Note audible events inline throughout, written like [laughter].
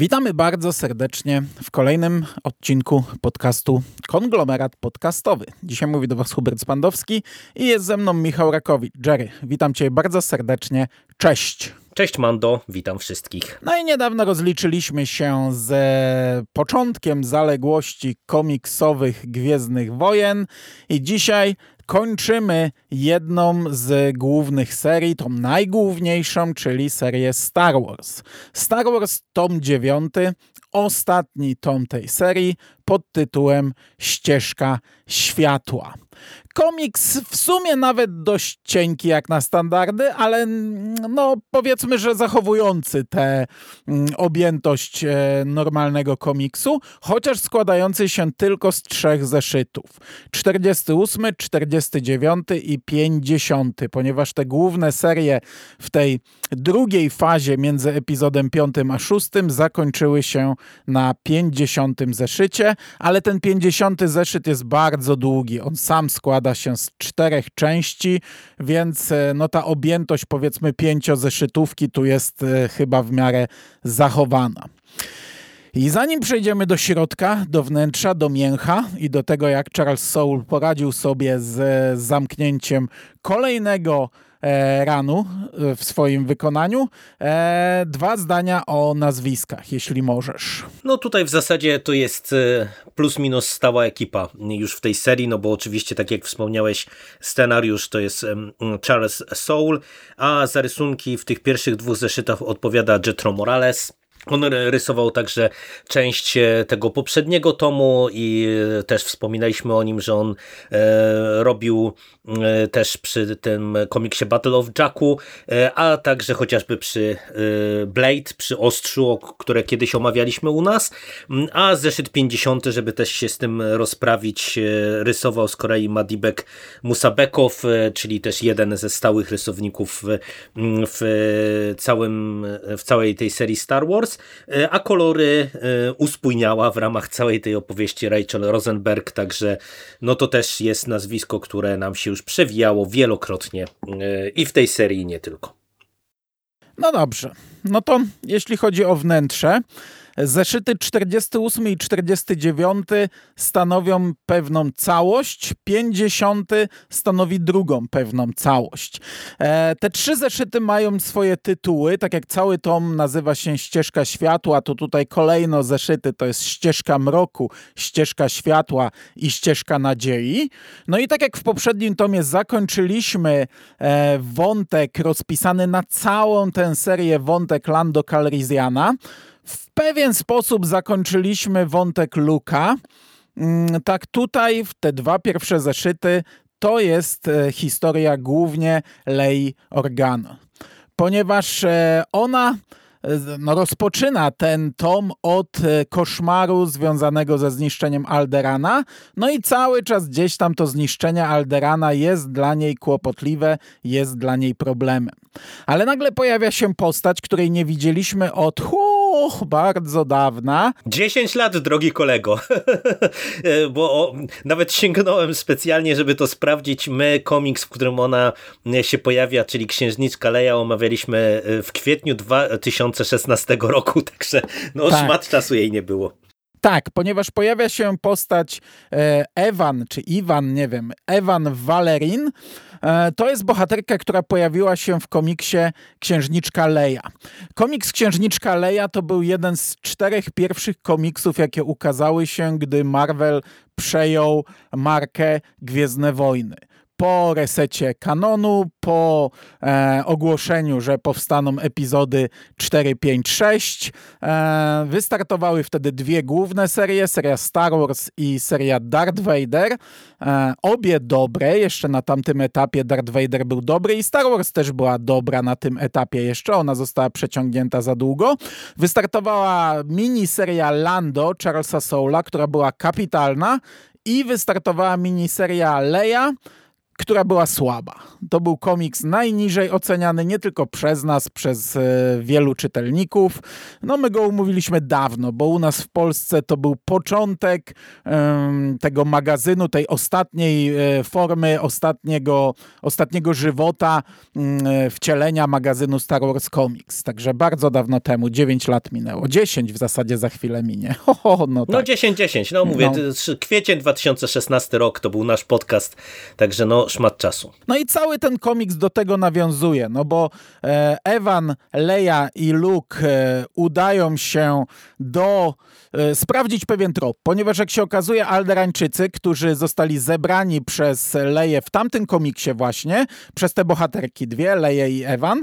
Witamy bardzo serdecznie w kolejnym odcinku podcastu Konglomerat Podcastowy. Dzisiaj mówi do Was Hubert Spandowski i jest ze mną Michał Rakowicz. Jerry, witam Cię bardzo serdecznie. Cześć. Cześć Mando, witam wszystkich. No i niedawno rozliczyliśmy się z początkiem zaległości komiksowych Gwiezdnych Wojen i dzisiaj kończymy jedną z głównych serii, tą najgłówniejszą, czyli serię Star Wars. Star Wars tom 9, ostatni tom tej serii pod tytułem Ścieżka Światła. Komiks w sumie nawet dość cienki jak na standardy, ale mm, no powiedzmy, że zachowujący tę mm, objętość e, normalnego komiksu, chociaż składający się tylko z trzech zeszytów. 48, 49 i 50, ponieważ te główne serie w tej drugiej fazie między epizodem 5 a 6 zakończyły się na 50 zeszycie, ale ten 50 zeszyt jest bardzo długi. On sam składa się z czterech części, więc e, no ta objętość powiedzmy pięciozeszytówki tu jest e, chyba w miarę zachowana. I zanim przejdziemy do środka, do wnętrza, do mięcha i do tego, jak Charles Soule poradził sobie z zamknięciem kolejnego E, ranu e, w swoim wykonaniu. E, dwa zdania o nazwiskach, jeśli możesz. No tutaj w zasadzie to jest plus minus stała ekipa już w tej serii, no bo oczywiście tak jak wspomniałeś, scenariusz to jest Charles Soule, a za rysunki w tych pierwszych dwóch zeszytach odpowiada Jetro Morales. On rysował także część e, tego poprzedniego tomu i e, też wspominaliśmy o nim, że on e, robił też przy tym komiksie Battle of Jacku, a także chociażby przy Blade, przy Ostrzu, które kiedyś omawialiśmy u nas, mm, a zeszyt 50, żeby też się z tym rozprawić, rysował z kolei Madibek Musabekow, czyli też jeden ze stałych rysowników w, w, całym, w całej tej serii Star Wars. E, a kolory e, uspójniała w ramach całej tej opowieści Rachel Rosenberg, także no to też jest nazwisko, które nam się już przewijało wielokrotnie e, i w tej serii nie tylko. No dobrze, no to jeśli chodzi o wnętrze, Zeszyty 48 i 49 stanowią pewną całość, 50 stanowi drugą pewną całość. E, te trzy zeszyty mają swoje tytuły, tak jak cały tom nazywa się Ścieżka Światła, to tutaj kolejno zeszyty to jest Ścieżka Mroku, Ścieżka Światła i Ścieżka Nadziei. No i tak jak w poprzednim tomie zakończyliśmy e, wątek rozpisany na całą tę serię, wątek Lando Calrissiana, w pewien sposób zakończyliśmy wątek Luka. Mm, tak tutaj w te dwa pierwsze zeszyty to jest e, historia głównie Lei Organa. Ponieważ e, ona no, rozpoczyna ten tom od e, koszmaru związanego ze zniszczeniem Alderana. No i cały czas gdzieś tam to zniszczenie Alderana jest dla niej kłopotliwe, jest dla niej problemem. Ale nagle pojawia się postać, której nie widzieliśmy od hu, bardzo dawna. 10 lat, drogi kolego. [laughs] Bo o, nawet sięgnąłem specjalnie, żeby to sprawdzić. My komiks, w którym ona się pojawia, czyli Księżniczka Leja, omawialiśmy e, w kwietniu 2016 roku, [laughs] także no tak. szmat czasu jej nie było. Tak, ponieważ pojawia się postać e, Ewan, czy Iwan, nie wiem, Ewan Valerin. E, to jest bohaterka, która pojawiła się w komiksie Księżniczka Leia. Komiks Księżniczka Leia to był jeden z czterech pierwszych komiksów, jakie ukazały się, gdy Marvel przejął markę Gwiezdne Wojny po resecie kanonu, po e, ogłoszeniu, że powstaną epizody 4, 5, 6, e, wystartowały wtedy dwie główne serie, seria Star Wars i seria Darth Vader. E, obie dobre, jeszcze na tamtym etapie Darth Vader był dobry i Star Wars też była dobra na tym etapie jeszcze, ona została przeciągnięta za długo. Wystartowała miniseria Lando Charlesa Soula, która była kapitalna i wystartowała miniseria Leia, która była słaba. To był komiks najniżej oceniany nie tylko przez nas, przez e, wielu czytelników. No my go umówiliśmy dawno, bo u nas w Polsce to był początek tego magazynu, tej ostatniej e, formy, ostatniego, ostatniego żywota mm, wcielenia magazynu Star Wars Comics. Także bardzo dawno temu, 9 lat minęło. 10 w zasadzie za chwilę minie. [laughs] Ho, ho, no, tak. no 10, 10. No mówię, no. kwiecień 2016 rok to był nasz podcast, także no szmat czasu. No i cały ten komiks do tego nawiązuje, no bo e, Evan, Leia i Luke e, udają się do e, sprawdzić pewien trop, ponieważ jak się okazuje Alderańczycy, którzy zostali zebrani przez Leję w tamtym komiksie właśnie, przez te bohaterki dwie, Leję i Evan,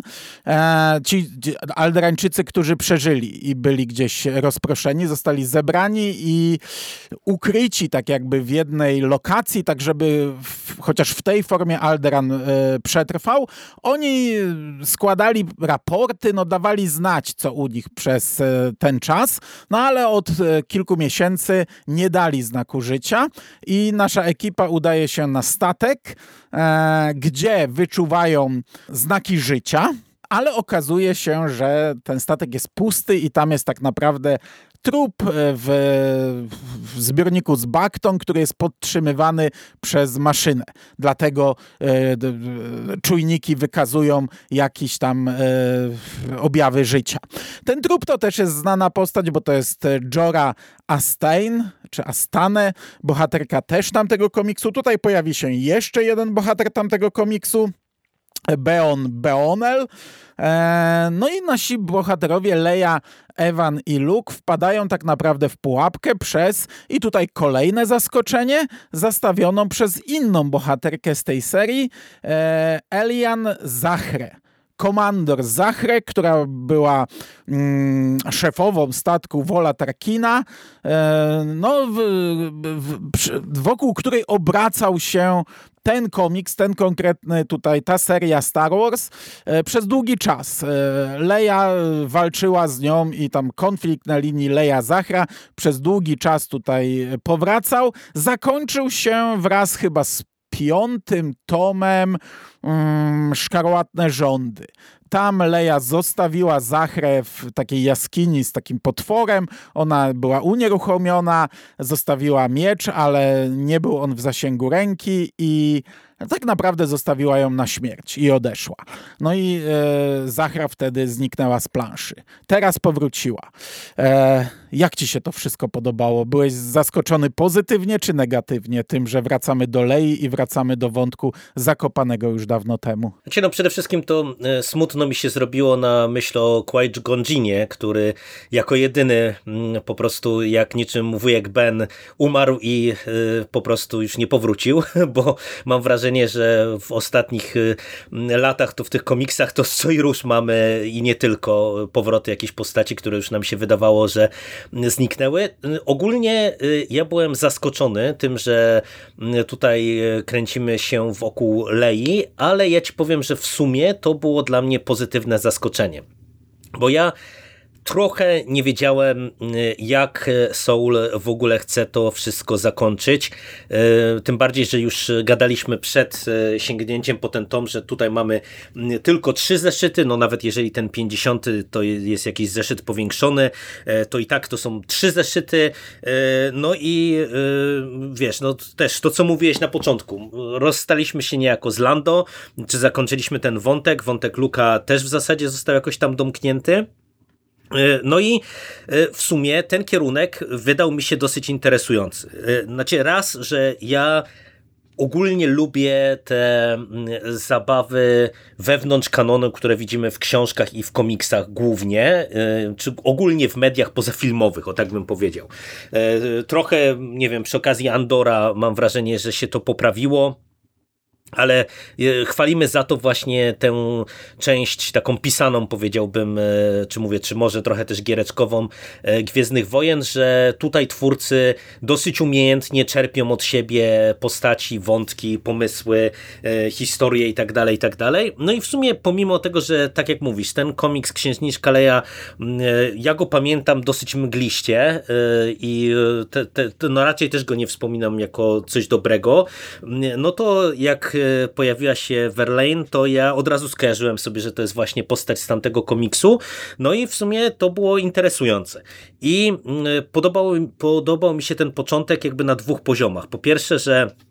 ci Alderańczycy, którzy przeżyli i byli gdzieś rozproszeni, zostali zebrani i ukryci tak jakby w jednej lokacji, tak żeby w, chociaż w tej formie Alderan e, przetrwał. Oni składali raporty, no dawali znać, co u nich przez e, ten czas, no ale od e, kilku miesięcy nie dali znaku życia i nasza ekipa udaje się na statek, gdzie wyczuwają znaki życia, ale okazuje się, że ten statek jest pusty i tam jest tak naprawdę trup e, w, w zbiorniku z bakton, który jest podtrzymywany przez maszynę. Dlatego e, czujniki wykazują jakieś tam e, objawy życia. Ten trup to też jest znana postać, bo to jest Jora Astain, czy Astane, bohaterka też tamtego komiksu. Tutaj pojawi się jeszcze jeden bohater tamtego komiksu. Beon Beonel. E, no i nasi bohaterowie Leia, Evan i Luke wpadają tak naprawdę w pułapkę przez, i tutaj kolejne zaskoczenie, zastawioną przez inną bohaterkę z tej serii, e, Elian Zachre komandor Zachre, która była mm, szefową statku Wola Tarkina, e, no, w, w, wokół której obracał się ten komiks, ten konkretny tutaj, ta seria Star Wars e, przez długi czas. E, Leia walczyła z nią i tam konflikt na linii Leia-Zachra przez długi czas tutaj powracał. Zakończył się wraz chyba z piątym tomem um, Szkarłatne Rządy. Tam Leia zostawiła Zachrę w takiej jaskini z takim potworem. Ona była unieruchomiona, zostawiła miecz, ale nie był on w zasięgu ręki i tak naprawdę zostawiła ją na śmierć i odeszła. No i e, Zachra wtedy zniknęła z planszy. Teraz powróciła. E, jak ci się to wszystko podobało? Byłeś zaskoczony pozytywnie czy negatywnie tym, że wracamy do Lei i wracamy do wątku zakopanego już dawno temu? Znaczy, no przede wszystkim to e, smutno mi się zrobiło na myśl o Qui Gonjinie, który jako jedyny mm, po prostu jak niczym wujek Ben umarł i e, po prostu już nie powrócił, [laughs] bo mam wrażenie, że w ostatnich e, latach to w tych komiksach to co i mamy i nie tylko powroty jakiejś postaci, które już nam się wydawało, że zniknęły. Ogólnie y, ja byłem zaskoczony tym, że y, tutaj y, kręcimy się wokół Lei, ale ja ci powiem, że w sumie to było dla mnie pozytywne zaskoczenie. Bo ja trochę nie wiedziałem, y, jak Soul w ogóle chce to wszystko zakończyć. Y, tym bardziej, że już gadaliśmy przed y, sięgnięciem po ten tom, że tutaj mamy tylko trzy zeszyty, no nawet jeżeli ten 50 to jest jakiś zeszyt powiększony, to i tak to są trzy zeszyty. No i wiesz, no też to, co mówiłeś na początku. Rozstaliśmy się niejako z Lando, czy zakończyliśmy ten wątek. Wątek Luka też w zasadzie został jakoś tam domknięty. E, no i e, w sumie ten kierunek wydał mi się dosyć interesujący. E, znaczy raz, że ja ogólnie lubię te mm, zabawy wewnątrz kanonu, które widzimy w książkach i w komiksach głównie, czy ogólnie w mediach pozafilmowych, o tak bym powiedział. Trochę, nie wiem, przy okazji Andora mam wrażenie, że się to poprawiło ale e, chwalimy za to właśnie tę część taką pisaną powiedziałbym, e, czy mówię, czy może trochę też giereczkową e, Gwiezdnych Wojen, że tutaj twórcy dosyć umiejętnie czerpią od siebie postaci, wątki, pomysły, historie tak tak dalej. No i w sumie pomimo tego, że tak jak mówisz, ten komiks Księżniczka Leia, ja go pamiętam dosyć mgliście i te, te, no raczej też go nie wspominam jako coś dobrego, no to jak pojawiła się Verlaine, to ja od razu skojarzyłem sobie, że to jest właśnie postać z tamtego komiksu. No i w sumie to było interesujące. I mm, podobał, podobał mi się ten początek jakby na dwóch poziomach. Po pierwsze, że E,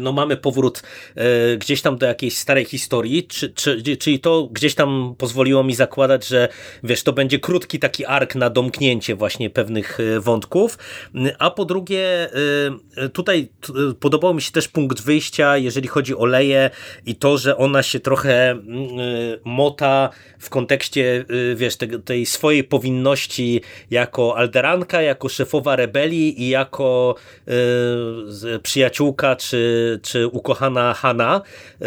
no mamy powrót e, gdzieś tam do jakiejś starej historii, czy, czy, czyli to gdzieś tam pozwoliło mi zakładać, że wiesz, to będzie krótki taki ark na domknięcie właśnie pewnych e, wątków, a po drugie tutaj podobał mi się też punkt wyjścia, jeżeli chodzi o Leję i to, że ona się trochę mota w kontekście, wiesz, tej, tej swojej powinności jako alderanka, jako szefowa rebelii i jako przyjaciółka, czy czy, czy ukochana Hana. Y,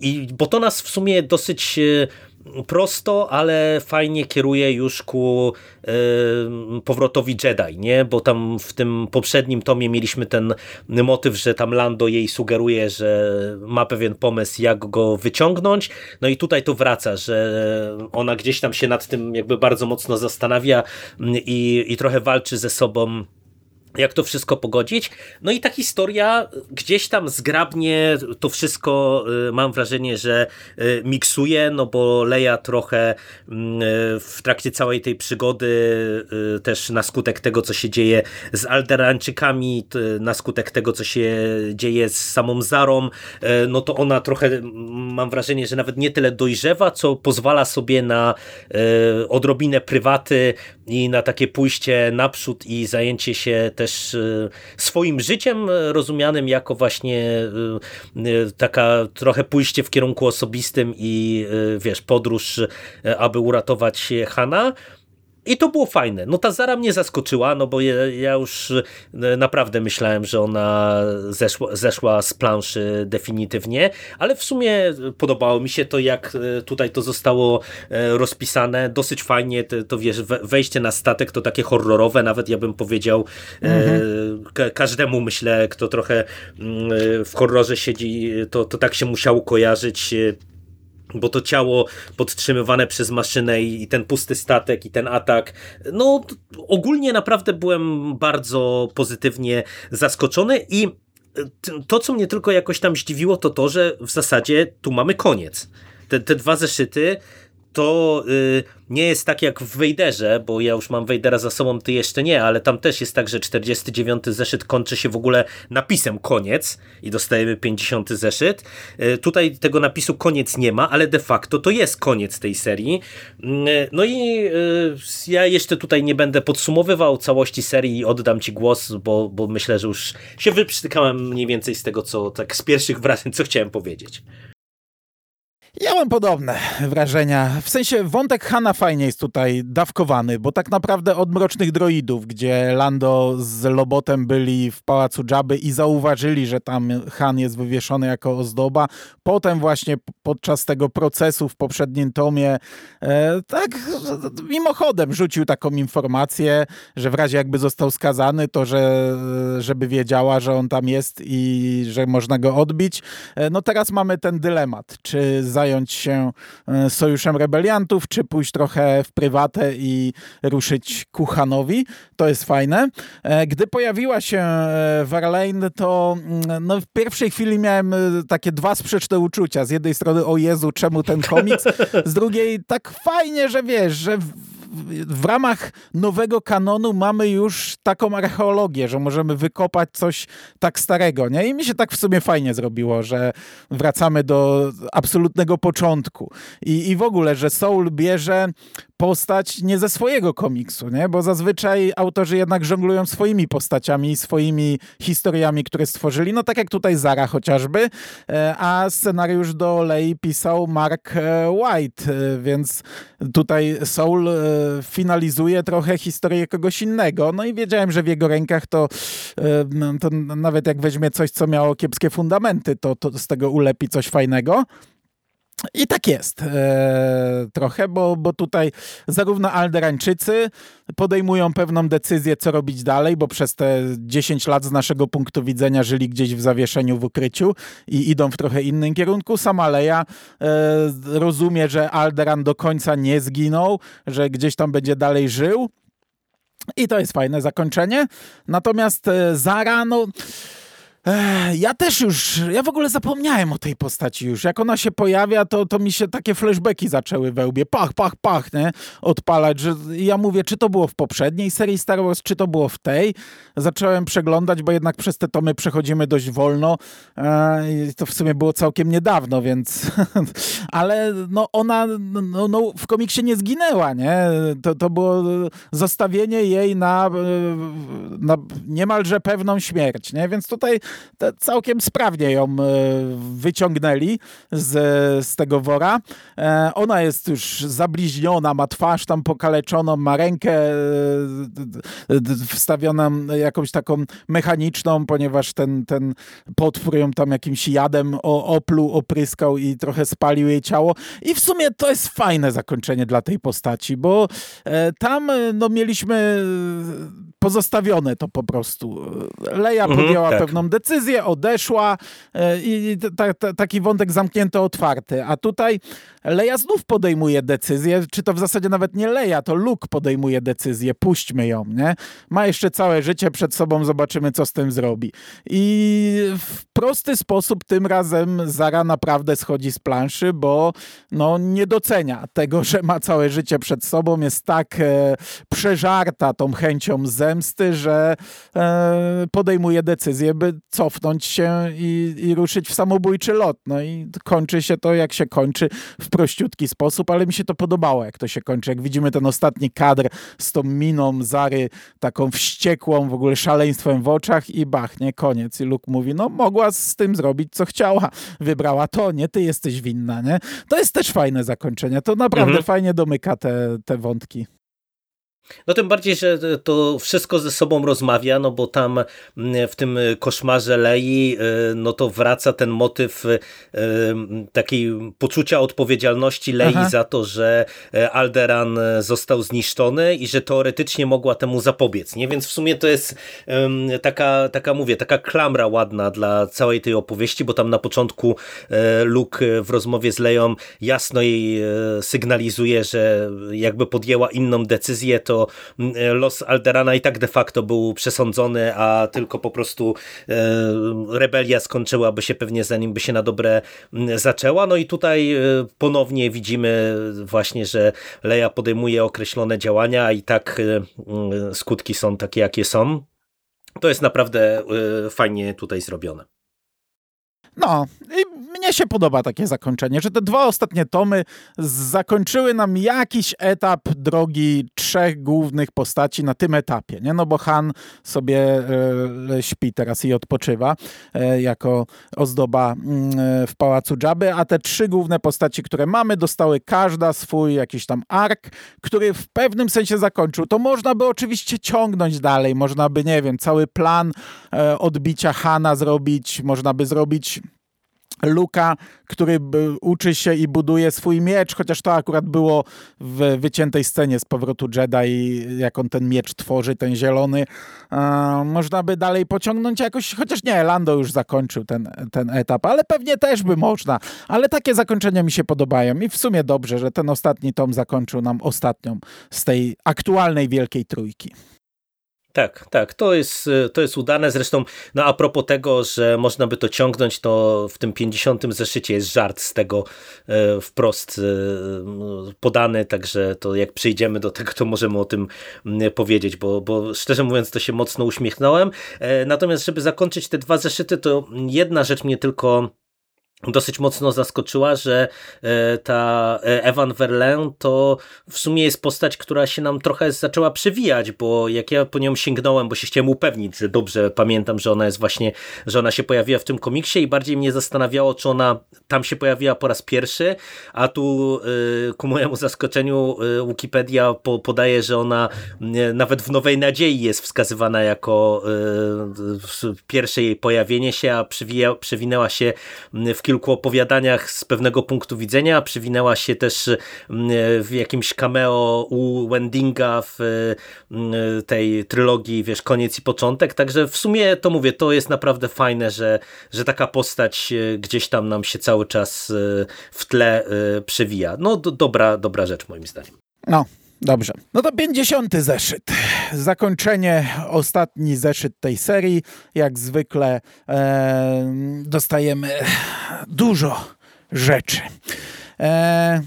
I, bo to nas w sumie dosyć y, prosto, ale fajnie kieruje już ku y, powrotowi Jedi, nie? Bo tam w tym poprzednim tomie mieliśmy ten motyw, że tam Lando jej sugeruje, że ma pewien pomysł, jak go wyciągnąć. No i tutaj to wraca, że ona gdzieś tam się nad tym jakby bardzo mocno zastanawia i, i trochę walczy ze sobą jak to wszystko pogodzić. No i ta historia gdzieś tam zgrabnie to wszystko y, mam wrażenie, że y, miksuje, no bo Leia trochę mm, y, w trakcie całej tej przygody też na skutek tego, co się dzieje z Alderańczykami, na skutek tego, co się dzieje z samą Zarą, no to ona trochę mam wrażenie, że nawet nie tyle dojrzewa, co pozwala sobie na odrobinę prywaty i na takie pójście naprzód i zajęcie się też e, swoim życiem e, rozumianym jako właśnie e, taka trochę pójście w kierunku osobistym i wiesz, podróż, aby uratować Hana. I to było fajne. No ta Zara mnie zaskoczyła, no bo ja, ja już e, naprawdę myślałem, że ona zeszła, zeszła z planszy definitywnie, ale w sumie podobało mi się to, jak e, tutaj to zostało e, rozpisane. Dosyć fajnie, to, to wiesz, wejście na statek to takie horrorowe, nawet ja bym powiedział mhm. każdemu, myślę, kto trochę mm, w horrorze siedzi, to, to tak się musiało kojarzyć bo to ciało podtrzymywane przez maszynę i, ten pusty statek i ten atak, no ogólnie naprawdę byłem bardzo pozytywnie zaskoczony i to, co mnie tylko jakoś tam zdziwiło, to to, że w zasadzie tu mamy koniec. Te, te dwa zeszyty to y, nie jest tak jak w Wejderze, bo ja już mam Wejdera za sobą, ty jeszcze nie, ale tam też jest tak, że 49 zeszyt kończy się w ogóle napisem koniec i dostajemy 50 zeszyt. Y, tutaj tego napisu koniec nie ma, ale de facto to jest koniec tej serii. Y, no i y, ja jeszcze tutaj nie będę podsumowywał całości serii i oddam ci głos, bo, bo myślę, że już się wyprztykałem mniej więcej z tego, co tak z pierwszych wrażeń, co chciałem powiedzieć. Ja mam podobne wrażenia. W sensie wątek Hana fajnie jest tutaj dawkowany, bo tak naprawdę od Mrocznych Droidów, gdzie Lando z Lobotem byli w Pałacu Jabby i zauważyli, że tam Han jest wywieszony jako ozdoba. Potem właśnie podczas tego procesu w poprzednim tomie e, tak mimochodem rzucił taką informację, że w razie jakby został skazany, to że, żeby wiedziała, że on tam jest i że można go odbić. E, no teraz mamy ten dylemat, czy za zająć się e, sojuszem rebeliantów, czy pójść trochę w prywatę i ruszyć ku Hanowi. To jest fajne. E, gdy pojawiła się e, Verlaine, to mm, no, w pierwszej chwili miałem takie dwa sprzeczne uczucia. Z jednej strony, o Jezu, czemu ten komiks? [laughs] Z drugiej, tak fajnie, że wiesz, że w ramach nowego kanonu mamy już taką archeologię, że możemy wykopać coś tak starego, nie? I mi się tak w sumie fajnie zrobiło, że wracamy do absolutnego początku. I, i w ogóle, że Soul bierze postać nie ze swojego komiksu, nie? bo zazwyczaj autorzy jednak żonglują swoimi postaciami, swoimi historiami, które stworzyli, no tak jak tutaj Zara chociażby, e, a scenariusz do Lei pisał Mark e, White, e, więc tutaj Soul finalizuje trochę historię kogoś innego, no i wiedziałem, że w jego rękach to, to nawet jak weźmie coś, co miało kiepskie fundamenty, to, to z tego ulepi coś fajnego. I tak jest e, trochę, bo, bo tutaj zarówno Alderańczycy podejmują pewną decyzję, co robić dalej, bo przez te 10 lat z naszego punktu widzenia żyli gdzieś w zawieszeniu, w ukryciu i idą w trochę innym kierunku. Sama Leia e, rozumie, że Alderan do końca nie zginął, że gdzieś tam będzie dalej żył. I to jest fajne zakończenie. Natomiast e, Zara, no Ja też już, ja w ogóle zapomniałem o tej postaci już. Jak ona się pojawia, to, to mi się takie flashbacki zaczęły we łbie. Pach, pach, pach, nie? Odpalać. Że ja mówię, czy to było w poprzedniej serii Star Wars, czy to było w tej. Zacząłem przeglądać, bo jednak przez te tomy przechodzimy dość wolno. E, to w sumie było całkiem niedawno, więc... [laughs] Ale no ona no, no, w komiksie nie zginęła, nie? To, to było zostawienie jej na, na niemalże pewną śmierć, nie? Więc tutaj całkiem sprawnie ją e, wyciągnęli z, z tego wora. E, ona jest już zabliźniona, ma twarz tam pokaleczoną, ma rękę e, wstawioną jakąś taką mechaniczną, ponieważ ten, ten potwór ją tam jakimś jadem opluł, opryskał i trochę spalił jej ciało. I w sumie to jest fajne zakończenie dla tej postaci, bo tam no, mieliśmy pozostawione to po prostu. Leja mhm, podjęła tak. pewną decyzję, odeszła e, i ta, ta, taki wątek zamknięty, otwarty. A tutaj Leja znów podejmuje decyzję, czy to w zasadzie nawet nie Leja, to Luke podejmuje decyzję, puśćmy ją, nie? Ma jeszcze całe życie przed sobą, zobaczymy, co z tym zrobi. I w prosty sposób tym razem Zara naprawdę schodzi z planszy, bo no, nie docenia tego, że ma całe życie przed sobą, jest tak e, przeżarta tą chęcią zemsty, że e, podejmuje decyzję, by cofnąć się i, i ruszyć w samobójczy lot. No i kończy się to, jak się kończy, w prościutki sposób, ale mi się to podobało, jak to się kończy. Jak widzimy ten ostatni kadr z tą miną Zary, taką wściekłą, w ogóle szaleństwem w oczach i bach, nie, koniec. I Luke mówi, no mogła z tym zrobić, co chciała. Wybrała to, nie, ty jesteś winna, nie? To jest też fajne zakończenie. To naprawdę mhm. fajnie domyka te, te wątki. No tym bardziej, że to wszystko ze sobą rozmawia, no bo tam mm, w tym koszmarze Lei, y, no to wraca ten motyw y, takiej poczucia odpowiedzialności Lei Aha. za to, że e, Alderan został zniszczony i że teoretycznie mogła temu zapobiec, nie? Więc w sumie to jest taka, taka mówię, taka klamra ładna dla całej tej opowieści, bo tam na początku e, Luke w rozmowie z Leją jasno jej e, sygnalizuje, że jakby podjęła inną decyzję, to Mm, e, los Alderana i tak de facto był przesądzony, a tylko po prostu e, rebelia skończyłaby się pewnie zanim by się na dobre zaczęła. No i tutaj e, ponownie widzimy właśnie, że Leia podejmuje określone działania, i tak skutki są takie, jakie są. To jest naprawdę fajnie tutaj zrobione. No, i mnie się podoba takie zakończenie, że te dwa ostatnie tomy zakończyły nam jakiś etap drogi trzech głównych postaci na tym etapie, nie? No bo Han sobie e, śpi teraz i odpoczywa e, jako ozdoba mm, w Pałacu Dżaby, a te trzy główne postaci, które mamy, dostały każda swój jakiś tam ark, który w pewnym sensie zakończył. To można by oczywiście ciągnąć dalej, można by, nie wiem, cały plan e, odbicia Hana zrobić, można by zrobić Luka, który uczy się i buduje swój miecz, chociaż to akurat było w wyciętej scenie z powrotu Jedi, jak on ten miecz tworzy, ten zielony. można by dalej pociągnąć jakoś, chociaż nie, Lando już zakończył ten, ten etap, ale pewnie też by można. Ale takie zakończenia mi się podobają i w sumie dobrze, że ten ostatni tom zakończył nam ostatnią z tej aktualnej Wielkiej Trójki. Tak, tak, to jest, to jest udane. Zresztą, no a propos tego, że można by to ciągnąć, to w tym 50. zeszycie jest żart z tego e, wprost e, podany, także to jak przyjdziemy do tego, to możemy o tym powiedzieć, bo, bo szczerze mówiąc, to się mocno uśmiechnąłem. E, natomiast, żeby zakończyć te dwa zeszyty, to jedna rzecz mnie tylko dosyć mocno zaskoczyła, że e, ta e, Evan Verlaine to w sumie jest postać, która się nam trochę zaczęła przewijać, bo jak ja po nią sięgnąłem, bo się chciałem upewnić, że dobrze pamiętam, że ona jest właśnie, że ona się pojawiła w tym komiksie i bardziej mnie zastanawiało, czy ona tam się pojawiła po raz pierwszy, a tu e, ku mojemu zaskoczeniu Wikipedia podaje, że ona nawet w Nowej Nadziei jest wskazywana jako pierwsze jej pojawienie się, a przewinęła się w kilku opowiadaniach z pewnego punktu widzenia, przywinęła się też mm, w jakimś cameo u Wendinga w mm, tej trylogii, wiesz, koniec i początek, także w sumie to mówię, to jest naprawdę fajne, że, że taka postać e, gdzieś tam nam się cały czas e, w tle e, przewija. No do, dobra, dobra rzecz moim zdaniem. No, Dobrze. No to 50. zeszyt. Zakończenie, ostatni zeszyt tej serii. Jak zwykle e, dostajemy dużo rzeczy. E,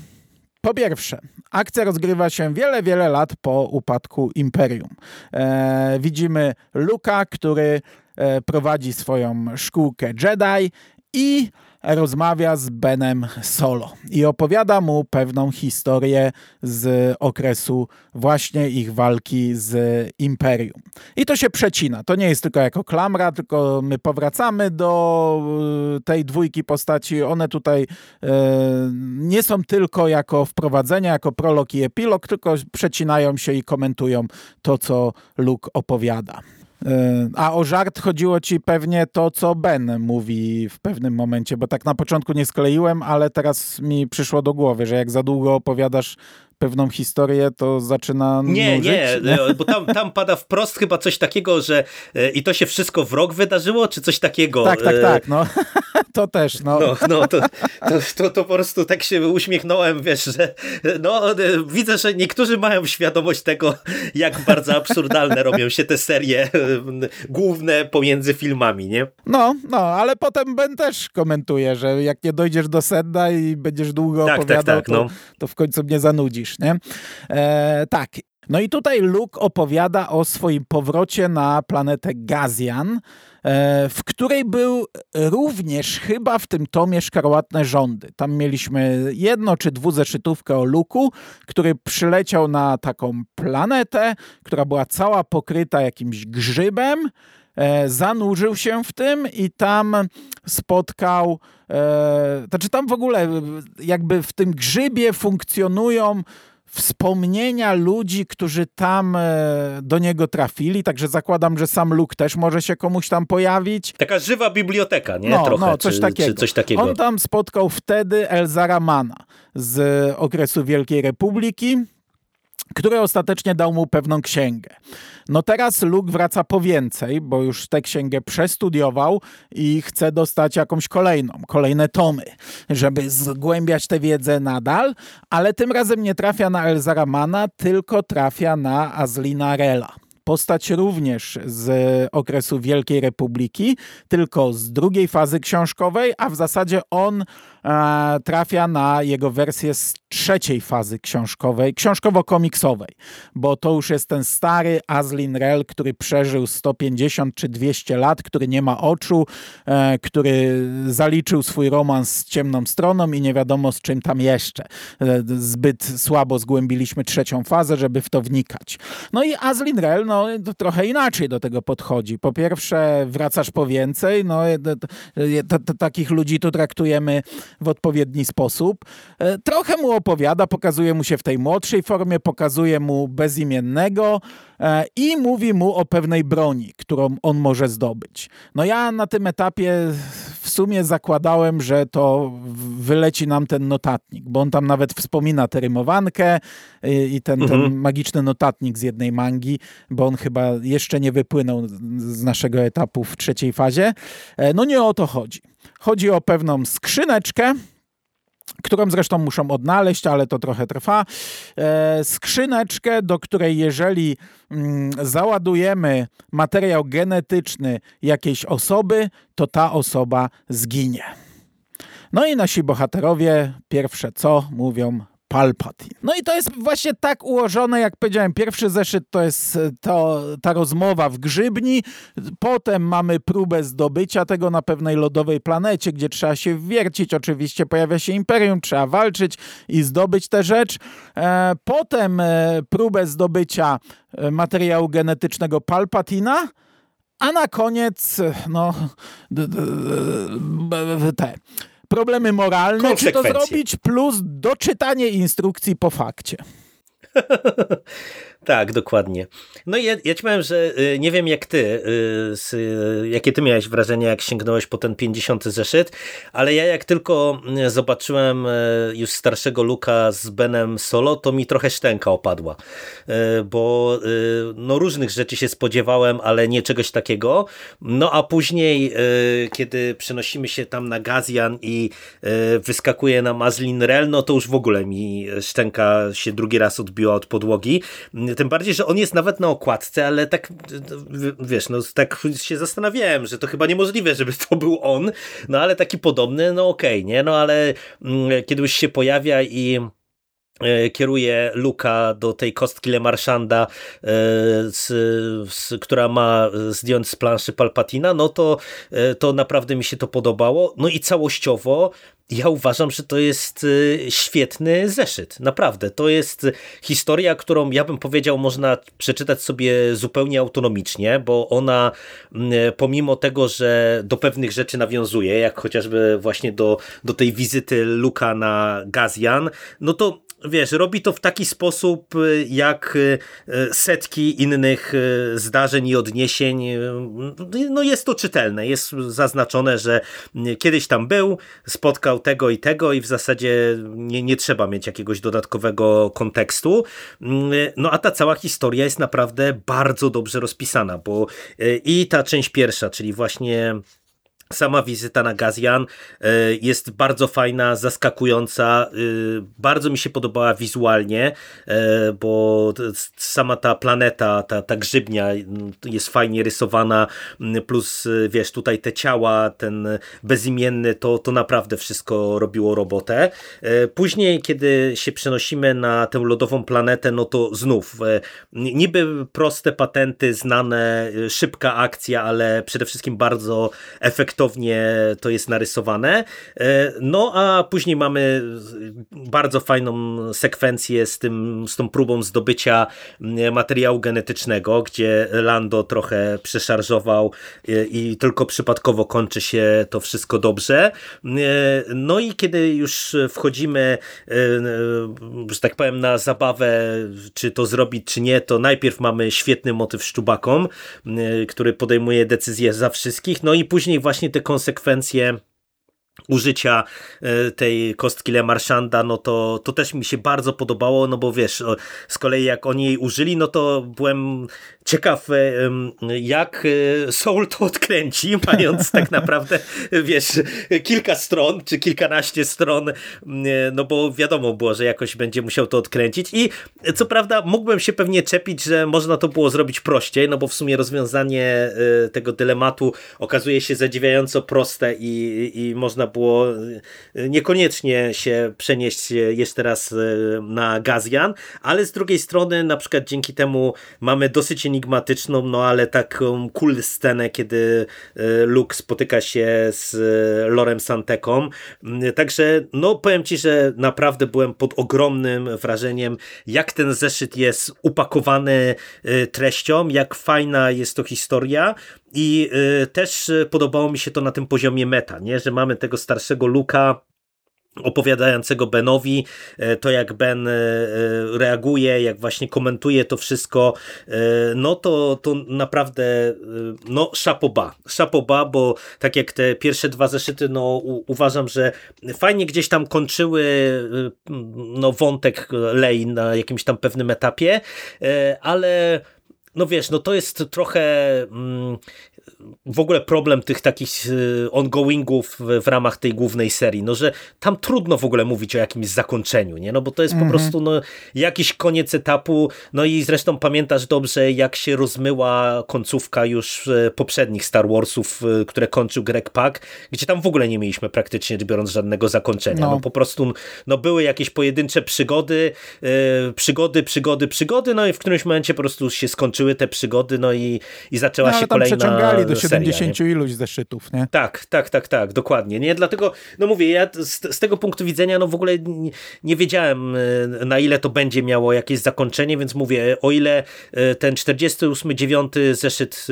po pierwsze, akcja rozgrywa się wiele, wiele lat po upadku Imperium. E, widzimy Luka, który e, prowadzi swoją szkółkę Jedi i rozmawia z Benem Solo i opowiada mu pewną historię z okresu właśnie ich walki z Imperium. I to się przecina. To nie jest tylko jako klamra, tylko my powracamy do e, tej dwójki postaci. One tutaj e, nie są tylko jako wprowadzenia, jako prolog i epilog, tylko przecinają się i komentują to, co Luke opowiada. E, a o żart chodziło ci pewnie to, co Ben mówi w pewnym momencie, bo tak na początku nie skleiłem, ale teraz mi przyszło do głowy, że jak za długo opowiadasz pewną historię, to zaczyna Nie, nużyć, nie, nie, bo tam, tam pada wprost chyba coś takiego, że e, i to się wszystko w rok wydarzyło, czy coś takiego. Tak, tak, e, tak, no. [laughs] to też, no. No, no to, to, to, to, po prostu tak się uśmiechnąłem, wiesz, że no, e, widzę, że niektórzy mają świadomość tego, jak bardzo absurdalne robią się te serie główne pomiędzy filmami, nie? No, no, ale potem Ben też komentuje, że jak nie dojdziesz do sedna i będziesz długo tak, opowiadał, tak, tak, to, no. to w końcu mnie zanudzisz, nie? E, tak. No i tutaj Luke opowiada o swoim powrocie na planetę Gazian, e, w której był również chyba w tym tomie Szkarłatne Rządy. Tam mieliśmy jedno czy dwuzeszytówkę o Luku, który przyleciał na taką planetę, która była cała pokryta jakimś grzybem, zanurzył się w tym i tam spotkał, e, znaczy tam w ogóle jakby w tym grzybie funkcjonują wspomnienia ludzi, którzy tam e, do niego trafili, także zakładam, że sam Luke też może się komuś tam pojawić. Taka żywa biblioteka, nie? No, Trochę, no coś, czy, takiego. Czy coś takiego. On tam spotkał wtedy Elzara Mana z okresu Wielkiej Republiki, który ostatecznie dał mu pewną księgę. No teraz Luke wraca po więcej, bo już tę księgę przestudiował i chce dostać jakąś kolejną, kolejne tomy, żeby zgłębiać tę wiedzę nadal, ale tym razem nie trafia na Elzara Mana, tylko trafia na Azlina Rela postać również z okresu Wielkiej Republiki, tylko z drugiej fazy książkowej, a w zasadzie on e, trafia na jego wersję z trzeciej fazy książkowej, książkowo-komiksowej, bo to już jest ten stary Azlin Rel, który przeżył 150 czy 200 lat, który nie ma oczu, e, który zaliczył swój romans z ciemną stroną i nie wiadomo z czym tam jeszcze. E, zbyt słabo zgłębiliśmy trzecią fazę, żeby w to wnikać. No i Azlin Rel, no trochę inaczej do tego podchodzi. Po pierwsze, wracasz po więcej, no takich ludzi tu traktujemy w odpowiedni sposób. E, trochę mu opowiada, pokazuje mu się w tej młodszej formie, pokazuje mu bezimiennego e, i mówi mu o pewnej broni, którą on może zdobyć. No ja na tym etapie w sumie zakładałem, że to wyleci nam ten notatnik, bo on tam nawet wspomina tę rymowankę i ten, mhm. ten magiczny notatnik z jednej mangi, bo on chyba jeszcze nie wypłynął z naszego etapu w trzeciej fazie. E, no nie o to chodzi. Chodzi o pewną skrzyneczkę, którą zresztą muszą odnaleźć, ale to trochę trwa. E, skrzyneczkę, do której jeżeli mm, załadujemy materiał genetyczny jakiejś osoby, to ta osoba zginie. No i nasi bohaterowie pierwsze co mówią Palpatine. No i to jest właśnie tak ułożone, jak powiedziałem, pierwszy zeszyt to jest e, to, ta rozmowa w Grzybni, potem mamy próbę zdobycia tego na pewnej lodowej planecie, gdzie trzeba się wiercić, oczywiście pojawia się Imperium, trzeba walczyć i zdobyć tę rzecz. E, potem e, próbę zdobycia materiału genetycznego Palpatina, a na koniec, no, te problemy moralne, czy to zrobić, plus doczytanie instrukcji po fakcie. [laughs] Tak, dokładnie. No i ja, ja ci powiem, że y, nie wiem jak ty, y, jakie ty miałeś wrażenie, jak sięgnąłeś po ten 50 zeszyt, ale ja jak tylko y, zobaczyłem już starszego Luka z Benem solo, to mi trochę szczęka opadła, bo no różnych rzeczy się spodziewałem, ale nie czegoś takiego. No a później, kiedy przenosimy się tam na Gazjan i wyskakuje na Mazlin Rel, no to już w ogóle mi szczęka się drugi raz odbiła od podłogi tym bardziej, że on jest nawet na okładce, ale tak, wiesz, no tak się zastanawiałem, że to chyba niemożliwe, żeby to był on, no ale taki podobny, no okej, okay, nie? No ale mm, kiedy już się pojawia i kieruje Luka do tej kostki Le Marchanda, e, z, z, która ma zdjąć z planszy Palpatina, no to, e, to naprawdę mi się to podobało. No i całościowo ja uważam, że to jest świetny zeszyt. Naprawdę. To jest historia, którą ja bym powiedział, można przeczytać sobie zupełnie autonomicznie, bo ona pomimo tego, że do pewnych rzeczy nawiązuje, jak chociażby właśnie do, do tej wizyty Luka na Gazjan, no to wiesz, robi to w taki sposób, y, jak y, y, setki innych zdarzeń i odniesień. No jest to czytelne, jest zaznaczone, że kiedyś tam był, spotkał tego i tego i w zasadzie nie, nie trzeba mieć jakiegoś dodatkowego kontekstu. No a ta cała historia jest naprawdę bardzo dobrze rozpisana, bo i ta część pierwsza, czyli właśnie Sama wizyta na Gazjan e, jest bardzo fajna, zaskakująca. E, bardzo mi się podobała wizualnie, e, bo sama ta planeta, ta, ta grzybnia jest fajnie rysowana, plus wiesz, tutaj te ciała, ten bezimienny, to, to naprawdę wszystko robiło robotę. Później, kiedy się przenosimy na tę lodową planetę, no to znów niby proste patenty, znane, szybka akcja, ale przede wszystkim bardzo efektowne to jest narysowane. E, no a później mamy bardzo fajną sekwencję z, tym, z tą próbą zdobycia materiału genetycznego, gdzie Lando trochę przeszarżował e, i tylko przypadkowo kończy się to wszystko dobrze. E, no i kiedy już wchodzimy, że tak powiem, na zabawę, czy to zrobić, czy nie, to najpierw mamy świetny motyw szczubakom, który podejmuje decyzję za wszystkich, no i później właśnie te konsekwencje użycia e, tej kostki Le Marchanda, no to, to też mi się bardzo podobało, no bo wiesz, z kolei jak oni jej użyli, no to byłem ciekaw, e, jak e, Soul to odkręci, [laughs] mając tak naprawdę, wiesz, kilka stron, czy kilkanaście stron, no bo wiadomo było, że jakoś będzie musiał to odkręcić. I co prawda mógłbym się pewnie czepić, że można to było zrobić prościej, no bo w sumie rozwiązanie tego dylematu okazuje się zadziwiająco proste i, i można było niekoniecznie się przenieść jeszcze raz na Gazjan, ale z drugiej strony na przykład dzięki temu mamy dosyć enigmatyczną, no ale taką cool scenę, kiedy Luke spotyka się z Lorem Santeką. Mm, także no powiem Ci, że naprawdę byłem pod ogromnym wrażeniem, jak ten zeszyt jest upakowany treścią, jak fajna jest to historia i też podobało mi się to na tym poziomie meta, nie? że mamy tego starszego Luka, opowiadającego Benowi, e, to jak Ben e, e, reaguje, jak właśnie komentuje to wszystko, no to, to naprawdę no szapoba, szapoba, bo tak jak te pierwsze dwa zeszyty, no uważam, że fajnie gdzieś tam kończyły no wątek Lei na jakimś tam pewnym etapie, ale no wiesz, no to jest trochę mm, w ogóle problem tych takich y, ongoingów w, ramach tej głównej serii, no że tam trudno w ogóle mówić o jakimś zakończeniu, nie? No bo to jest po mhm. prostu no, jakiś koniec etapu, no i zresztą pamiętasz dobrze, jak się rozmyła końcówka już y, poprzednich Star Warsów, y, które kończył Greg Pak, gdzie tam w ogóle nie mieliśmy praktycznie biorąc żadnego zakończenia. No, no po prostu no, były jakieś pojedyncze przygody, przygody, przygody, przygody, no i w którymś momencie po prostu się skończyły te przygody, no i, i zaczęła no, się kolejna do 70 seria, iluś zeszytów, nie? Tak, tak, tak, tak, dokładnie. Nie? Dlatego, no mówię, ja z, z tego punktu widzenia no w ogóle nie, nie, wiedziałem na ile to będzie miało jakieś zakończenie, więc mówię, o ile ten 48-9 zeszyt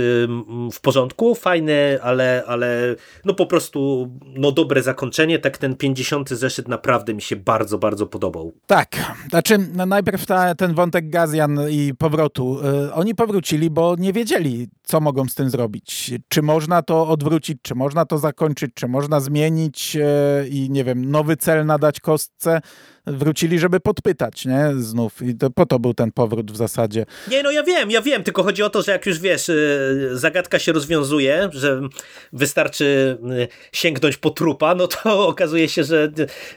w porządku, fajny, ale, ale no po prostu no dobre zakończenie, tak ten 50 zeszyt naprawdę mi się bardzo, bardzo podobał. Tak, znaczy no najpierw ta, ten wątek Gazjan i powrotu. Oni powrócili, bo nie wiedzieli, co mogą z tym zrobić. Czy można to odwrócić, czy można to zakończyć, czy można zmienić yy, i nie wiem, nowy cel nadać kostce wrócili, żeby podpytać, nie? Znów. I to, po to był ten powrót w zasadzie. Nie, no ja wiem, ja wiem, tylko chodzi o to, że jak już wiesz, y, zagadka się rozwiązuje, że wystarczy y, sięgnąć po trupa, no to [laughs] okazuje się, że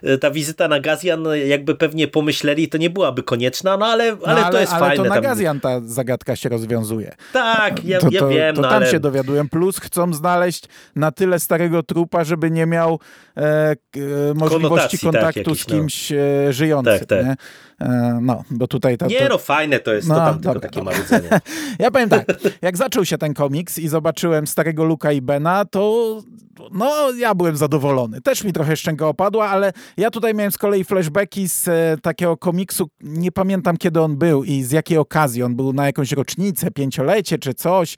y, ta wizyta na Gazjan, jakby pewnie pomyśleli, to nie byłaby konieczna, no ale, ale, no, ale to jest ale fajne. Ale to na Gazjan ta zagadka się rozwiązuje. Tak, ja, to, ja to, wiem, to no tam ale... się dowiadują. Plus chcą znaleźć na tyle starego trupa, żeby nie miał e, e, możliwości tak, kontaktu tak, jakiś, z kimś no żyjący. Tak, tak. Nie? E, no, bo tutaj to, Nie no, fajne to jest, no, to tam dobra, tylko takie marudzenie. [laughs] ja powiem tak, [laughs] jak zaczął się ten komiks i zobaczyłem starego Luka i Bena, to no, ja byłem zadowolony. Też mi trochę szczęka opadła, ale ja tutaj miałem z kolei flashbacki z e, takiego komiksu, nie pamiętam kiedy on był i z jakiej okazji. On był na jakąś rocznicę, pięciolecie czy coś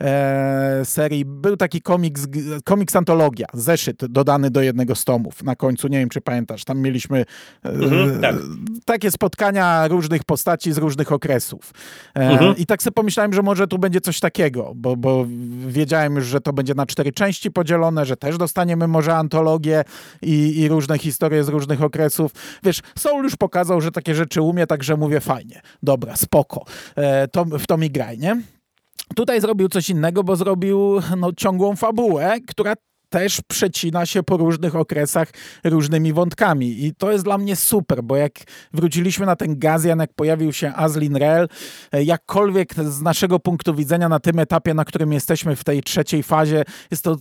e, serii. Był taki komiks, komiks antologia, zeszyt dodany do jednego z tomów na końcu. Nie wiem, czy pamiętasz, tam mieliśmy e, mhm, tak. takie spotkania różnych postaci z różnych okresów. E, mhm. I tak sobie pomyślałem, że może tu będzie coś takiego, bo, bo wiedziałem już, że to będzie na cztery części podzielone, że też dostaniemy może antologię i, i różne historie z różnych okresów. Wiesz, Soul już pokazał, że takie rzeczy umie, także mówię fajnie, dobra, spoko, e, to, w to mi graj, nie? Tutaj zrobił coś innego, bo zrobił no, ciągłą fabułę, która też przecina się po różnych okresach różnymi wątkami. I to jest dla mnie super, bo jak wróciliśmy na ten Gazian, jak pojawił się Azlin Rel, e, jakkolwiek z naszego punktu widzenia na tym etapie, na którym jesteśmy w tej trzeciej fazie, jest to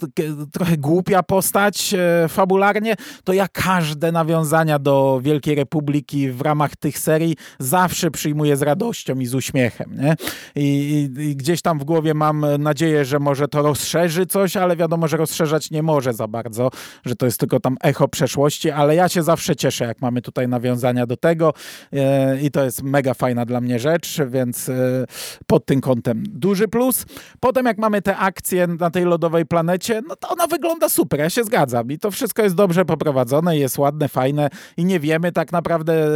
trochę głupia postać e, fabularnie, to ja każde nawiązania do Wielkiej Republiki w ramach tych serii zawsze przyjmuję z radością i z uśmiechem. Nie? I, i, I gdzieś tam w głowie mam nadzieję, że może to rozszerzy coś, ale wiadomo, że rozszerzać nie nie może za bardzo, że to jest tylko tam echo przeszłości, ale ja się zawsze cieszę, jak mamy tutaj nawiązania do tego e, i to jest mega fajna dla mnie rzecz, więc e, pod tym kątem duży plus. Potem jak mamy te akcje na tej lodowej planecie, no to ona wygląda super, ja się zgadzam i to wszystko jest dobrze poprowadzone, jest ładne, fajne i nie wiemy tak naprawdę e,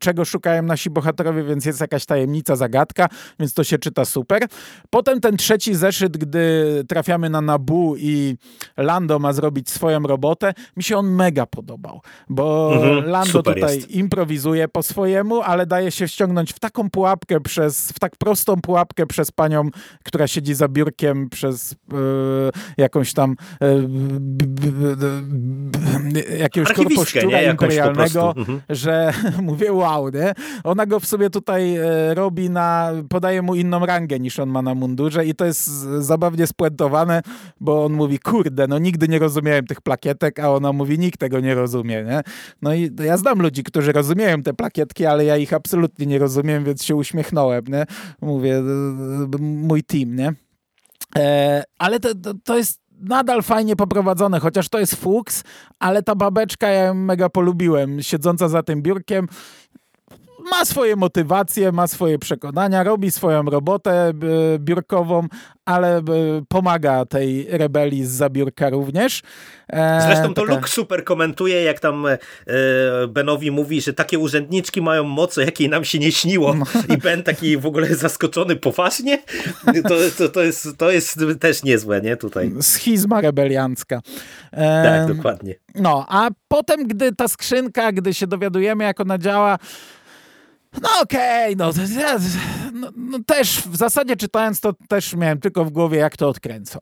czego szukają nasi bohaterowie, więc jest jakaś tajemnica, zagadka, więc to się czyta super. Potem ten trzeci zeszyt, gdy trafiamy na Nabu i Lando ma zrobić swoją robotę, mi się on mega podobał, bo mhm, Lando tutaj jest. improwizuje po swojemu, ale daje się wciągnąć w taką pułapkę przez, w tak prostą pułapkę przez panią, która siedzi za biurkiem, przez e, jakąś tam e, jakiegoś korposzczura imperialnego, mhm. że [laughs] mówię wow, nie? Ona go w sobie tutaj e, robi na, podaje mu inną rangę niż on ma na mundurze i to jest zabawnie spuentowane, bo on mówi, kurde, no nigdy nie rozumiałem tych plakietek, a ona mówi, nikt tego nie rozumie, nie? No i ja znam ludzi, którzy rozumieją te plakietki, ale ja ich absolutnie nie rozumiem, więc się uśmiechnąłem, nie? Mówię, mój team, nie? E, ale to, to, to jest nadal fajnie poprowadzone, chociaż to jest fuks, ale ta babeczka ja ją mega polubiłem, siedząca za tym biurkiem ma swoje motywacje, ma swoje przekonania, robi swoją robotę biurkową, ale pomaga tej rebelii z zabiórka również. E, Zresztą to taka... Luke super komentuje, jak tam e, Benowi mówi, że takie urzędniczki mają moce, jakiej nam się nie śniło. No. I Ben taki w ogóle zaskoczony poważnie. To, to, to, jest, to jest też niezłe, nie? Tutaj. Schizma rebeliancka. E, tak, dokładnie. No, a potem, gdy ta skrzynka, gdy się dowiadujemy, jak ona działa, no okej, okay, no, no, no, też w zasadzie czytając to też miałem tylko w głowie, jak to odkręcą.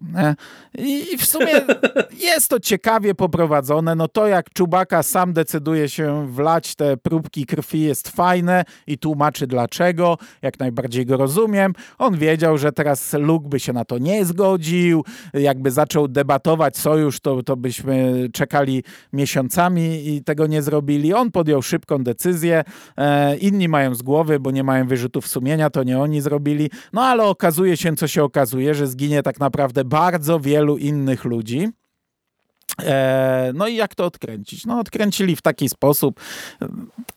I, I, w sumie [laughs] jest to ciekawie poprowadzone. No to jak Czubaka sam decyduje się wlać te próbki krwi jest fajne i tłumaczy dlaczego. Jak najbardziej go rozumiem. On wiedział, że teraz Luke by się na to nie zgodził. Jakby zaczął debatować sojusz, to, to byśmy czekali miesiącami i tego nie zrobili. On podjął szybką decyzję. E, inni mają z głowy, bo nie mają wyrzutów sumienia, to nie oni zrobili. No ale okazuje się, co się okazuje, że zginie tak naprawdę bardzo wielu innych ludzi. E, no i jak to odkręcić? No odkręcili w taki sposób.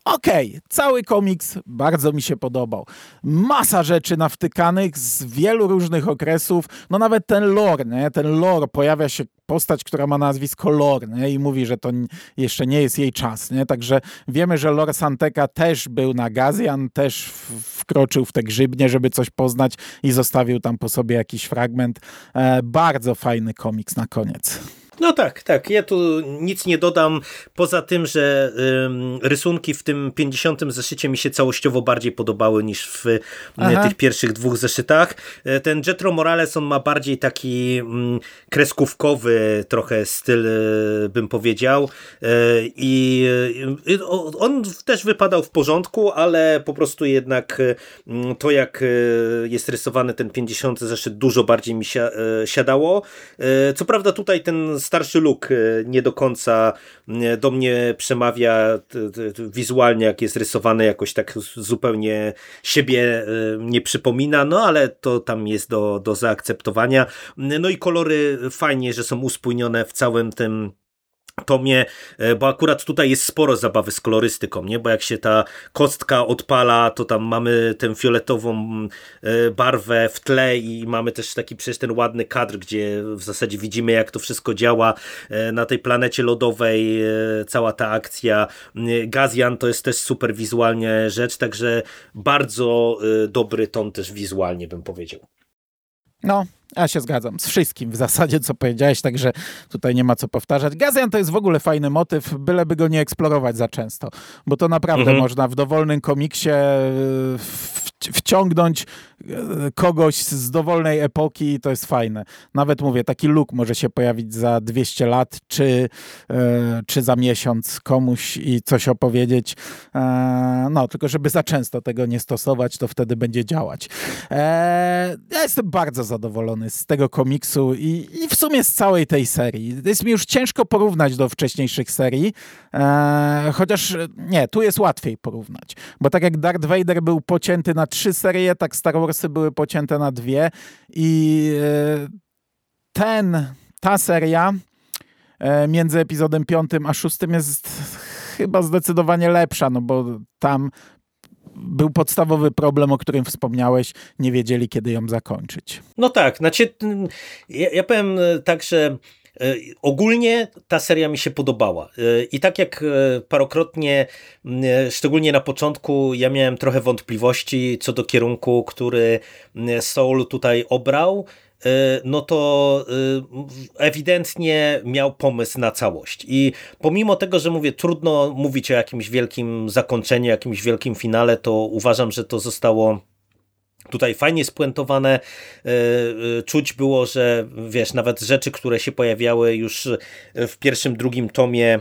Okej, okay, cały komiks bardzo mi się podobał. Masa rzeczy nawtykanych z wielu różnych okresów. No nawet ten lore, nie? ten lore, pojawia się postać, która ma nazwisko Lore nie? i mówi, że to jeszcze nie jest jej czas. Nie? Także wiemy, że Lore Santeka też był na Gazian, też wkroczył w te grzybnie, żeby coś poznać i zostawił tam po sobie jakiś fragment. E, bardzo fajny komiks na koniec. No tak, tak. Ja tu nic nie dodam, poza tym, że rysunki w tym 50. zeszycie mi się całościowo bardziej podobały niż w Aha. tych pierwszych dwóch zeszytach. E, ten Jetro Morales, on ma bardziej taki kreskówkowy trochę styl, y, bym powiedział. E, I y, on też wypadał w porządku, ale po prostu jednak to, jak jest rysowany ten 50. zeszyt, dużo bardziej mi siadało. Co prawda tutaj ten starszy Luke nie do końca e, do mnie przemawia wizualnie, jak jest rysowany, jakoś tak zupełnie siebie e, nie przypomina, no ale to tam jest do, do zaakceptowania. No i kolory fajnie, że są uspójnione w całym tym tomie, e, bo akurat tutaj jest sporo zabawy z kolorystyką, nie? bo jak się ta kostka odpala, to tam mamy tę fioletową e, barwę w tle i mamy też taki przecież ten ładny kadr, gdzie w zasadzie widzimy jak to wszystko działa e, na tej planecie lodowej, cała ta akcja. Gazian to jest też super wizualnie rzecz, także bardzo dobry ton też wizualnie bym powiedział. No, ja się zgadzam z wszystkim w zasadzie, co powiedziałeś, także tutaj nie ma co powtarzać. Gazian to jest w ogóle fajny motyw, byleby go nie eksplorować za często, bo to naprawdę mhm. można w dowolnym komiksie wciągnąć e, kogoś z dowolnej epoki i to jest fajne. Nawet mówię, taki look może się pojawić za 200 lat, czy, e, czy za miesiąc komuś i coś opowiedzieć. E, no, tylko żeby za często tego nie stosować, to wtedy będzie działać. Ja jestem bardzo zadowolony z tego komiksu i, i w sumie z całej tej serii. Jest mi już ciężko porównać do wcześniejszych serii, chociaż nie, tu jest łatwiej porównać, bo tak jak Darth Vader był pocięty na trzy serie, tak Star Warsy były pocięte na dwie i e, ten, ta seria e, między epizodem piątym a szóstym jest chyba zdecydowanie lepsza, no bo tam był podstawowy problem, o którym wspomniałeś, nie wiedzieli, kiedy ją zakończyć. No tak, znaczy, ja, ja powiem tak, że ogólnie ta seria mi się podobała e, i tak jak e, parokrotnie, szczególnie na początku, ja miałem trochę wątpliwości co do kierunku, który Soul tutaj obrał, no to ewidentnie miał pomysł na całość. I pomimo tego, że mówię, trudno mówić o jakimś wielkim zakończeniu, jakimś wielkim finale, to uważam, że to zostało Tutaj fajnie spuentowane, e, e, czuć było, że wiesz, nawet rzeczy, które się pojawiały już w pierwszym, drugim tomie,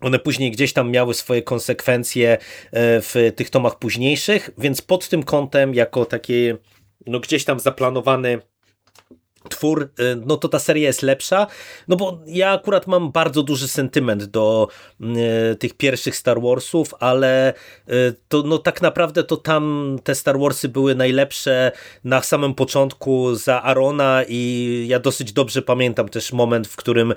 one później gdzieś tam miały swoje konsekwencje e, w tych tomach późniejszych, więc pod tym kątem, jako taki no gdzieś tam zaplanowany twór, y, no to ta seria jest lepsza, no bo ja akurat mam bardzo duży sentyment do y, tych pierwszych Star Warsów, ale y, to no tak naprawdę to tam te Star Warsy były najlepsze na samym początku za Arona i ja dosyć dobrze pamiętam też moment, w którym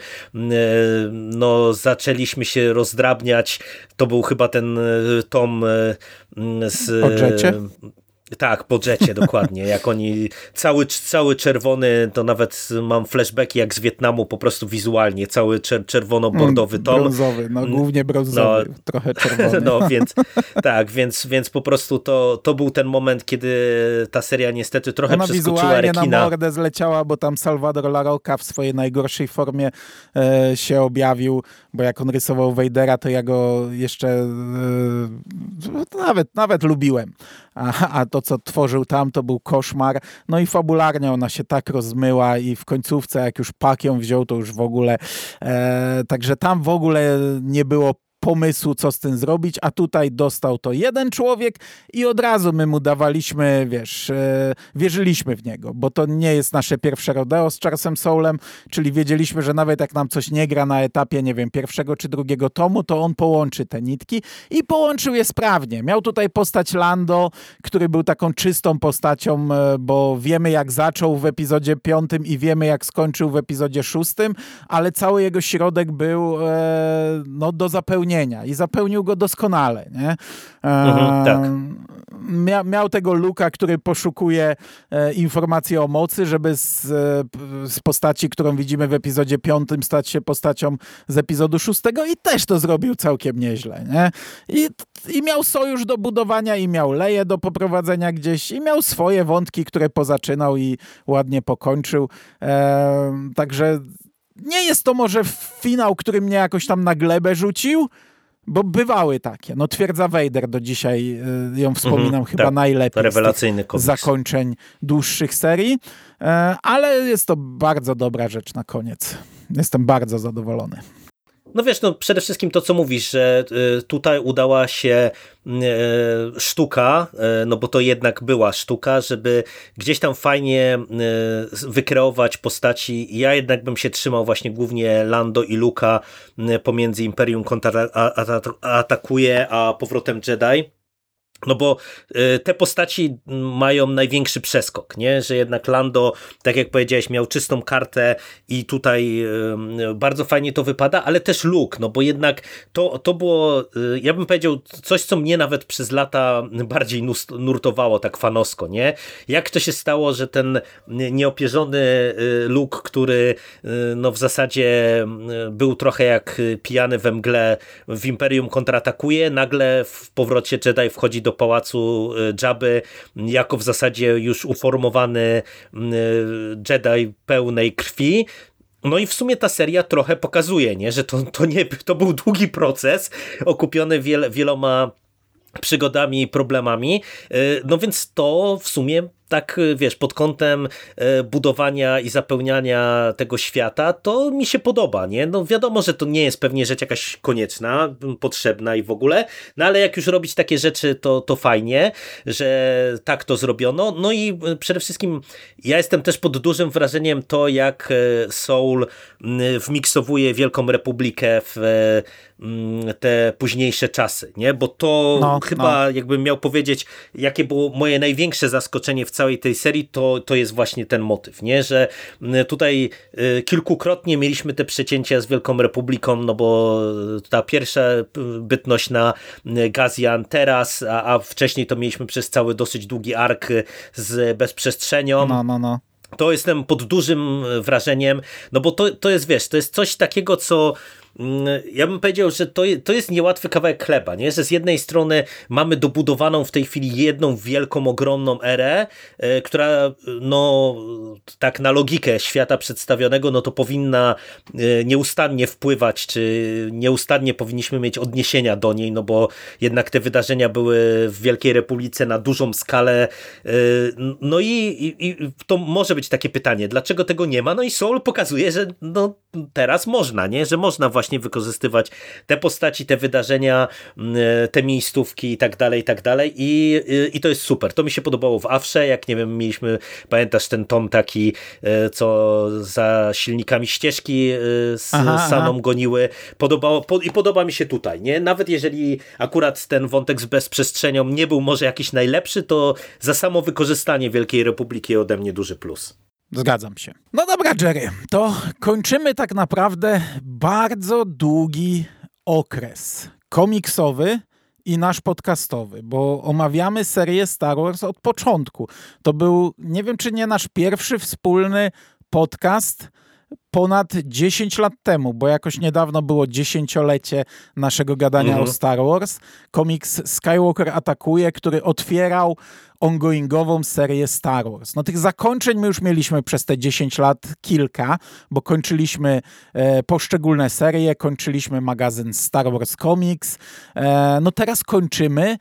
no zaczęliśmy się rozdrabniać, to był chyba ten tom z... Odrzecie? Tak, po Jecie, dokładnie. Jak oni cały, cały czerwony, to nawet mam flashbacki jak z Wietnamu, po prostu wizualnie, cały czer czerwono-bordowy mm, tom. Brązowy, no głównie brązowy, no, trochę [laughs] czerwony. No więc, tak, więc, więc po prostu to, to był ten moment, kiedy ta seria niestety trochę Ona przeskoczyła rekina. na mordę zleciała, bo tam Salvador La Roca w swojej najgorszej formie e, się objawił, bo jak on rysował Wejdera, to ja go jeszcze e, nawet, nawet lubiłem. A, a to co tworzył tam, to był koszmar. No i fabularnie ona się tak rozmyła i w końcówce, jak już pak ją wziął, to już w ogóle. E, także tam w ogóle nie było pomysłu, co z tym zrobić, a tutaj dostał to jeden człowiek i od razu my mu dawaliśmy, wiesz, e, wierzyliśmy w niego, bo to nie jest nasze pierwsze rodeo z Charlesem Soulem, czyli wiedzieliśmy, że nawet jak nam coś nie gra na etapie, nie wiem, pierwszego czy drugiego tomu, to on połączy te nitki i połączył je sprawnie. Miał tutaj postać Lando, który był taką czystą postacią, e, bo wiemy jak zaczął w epizodzie piątym i wiemy jak skończył w epizodzie szóstym, ale cały jego środek był e, no, do zapełnienia i zapełnił go doskonale. Nie? Mhm, tak. Mia, miał tego Luka, który poszukuje e, informacji o mocy, żeby z, e, z postaci, którą widzimy w epizodzie piątym, stać się postacią z epizodu szóstego i też to zrobił całkiem nieźle. Nie? I, I miał sojusz do budowania, i miał leje do poprowadzenia gdzieś, i miał swoje wątki, które pozaczynał i ładnie pokończył. E, także nie jest to może finał, który mnie jakoś tam na glebę rzucił, bo bywały takie. No twierdza Vader do dzisiaj y, ją wspominam mm -hmm, chyba tak, najlepiej rewelacyjny z zakończeń dłuższych serii, e, ale jest to bardzo dobra rzecz na koniec. Jestem bardzo zadowolony. No wiesz, no przede wszystkim to, co mówisz, że y, tutaj udała się y, sztuka, y, no bo to jednak była sztuka, żeby gdzieś tam fajnie wykreować postaci. Ja jednak bym się trzymał właśnie głównie Lando i Luka pomiędzy Imperium kontratakuje, a powrotem Jedi. No bo y, te postaci mają największy przeskok, nie? że jednak Lando, tak jak powiedziałeś, miał czystą kartę i tutaj y, bardzo fajnie to wypada, ale też Luke, no bo jednak to, to było, y, ja bym powiedział, coś, co mnie nawet przez lata bardziej nurtowało tak fanosko, nie? Jak to się stało, że ten nieopierzony Luke, który no w zasadzie był trochę jak pijany we mgle w Imperium kontratakuje, nagle w powrocie Jedi wchodzi do do pałacu e, Jabby jako w zasadzie już uformowany e, Jedi pełnej krwi, no i w sumie ta seria trochę pokazuje, nie? że to, to, nie, to był długi proces okupiony wiel, wieloma przygodami i problemami. E, no więc to w sumie tak wiesz, pod kątem e, budowania i zapełniania tego świata, to mi się podoba, nie? No wiadomo, że to nie jest pewnie rzecz jakaś konieczna, potrzebna i w ogóle, no ale jak już robić takie rzeczy, to, to fajnie, że tak to zrobiono. No i e, przede wszystkim ja jestem też pod dużym wrażeniem to, jak Soul wmiksowuje Wielką Republikę w te późniejsze czasy, nie? Bo to no, chyba, no. jakbym miał powiedzieć, jakie było moje największe zaskoczenie w całej tej serii, to, to jest właśnie ten motyw, nie? Że tutaj y, kilkukrotnie mieliśmy te przecięcia z Wielką Republiką, no bo ta pierwsza bytność na Gazian teraz, a, a wcześniej to mieliśmy przez cały dosyć długi ark z bezprzestrzenią. No, no, no to jestem pod dużym wrażeniem, no bo to, to jest, wiesz, to jest coś takiego, co Mm, ja bym powiedział, że to, to jest niełatwy kawałek chleba, nie? że z jednej strony mamy dobudowaną w tej chwili jedną wielką, ogromną erę, e, która no tak na logikę świata przedstawionego, no to powinna e, nieustannie wpływać, czy nieustannie powinniśmy mieć odniesienia do niej, no bo jednak te wydarzenia były w Wielkiej Republice na dużą skalę. E, no i, i, i to może być takie pytanie, dlaczego tego nie ma? No i Soul pokazuje, że no teraz można, nie? że można właśnie wykorzystywać te postaci, te wydarzenia, mm, te miejscówki i tak dalej, i tak dalej i, i to jest super. To mi się podobało w Awsze, jak nie wiem, mieliśmy, pamiętasz ten tom taki, e, co za silnikami ścieżki e, z aha, Saną aha. goniły. Podobało, po, I podoba mi się tutaj, nie? Nawet jeżeli akurat ten wątek z bezprzestrzenią nie był może jakiś najlepszy, to za samo wykorzystanie Wielkiej Republiki ode mnie duży plus. Zgadzam się. No dobra, Jerry, to kończymy tak naprawdę bardzo długi okres komiksowy i nasz podcastowy, bo omawiamy serię Star Wars od początku. To był, nie wiem czy nie nasz pierwszy wspólny podcast ponad 10 lat temu, bo jakoś niedawno było dziesięciolecie naszego gadania mhm. o Star Wars. Komiks Skywalker atakuje, który otwierał ongoingową serię Star Wars. No tych zakończeń my już mieliśmy przez te 10 lat kilka, bo kończyliśmy e, poszczególne serie, kończyliśmy magazyn Star Wars Comics. E, no teraz kończymy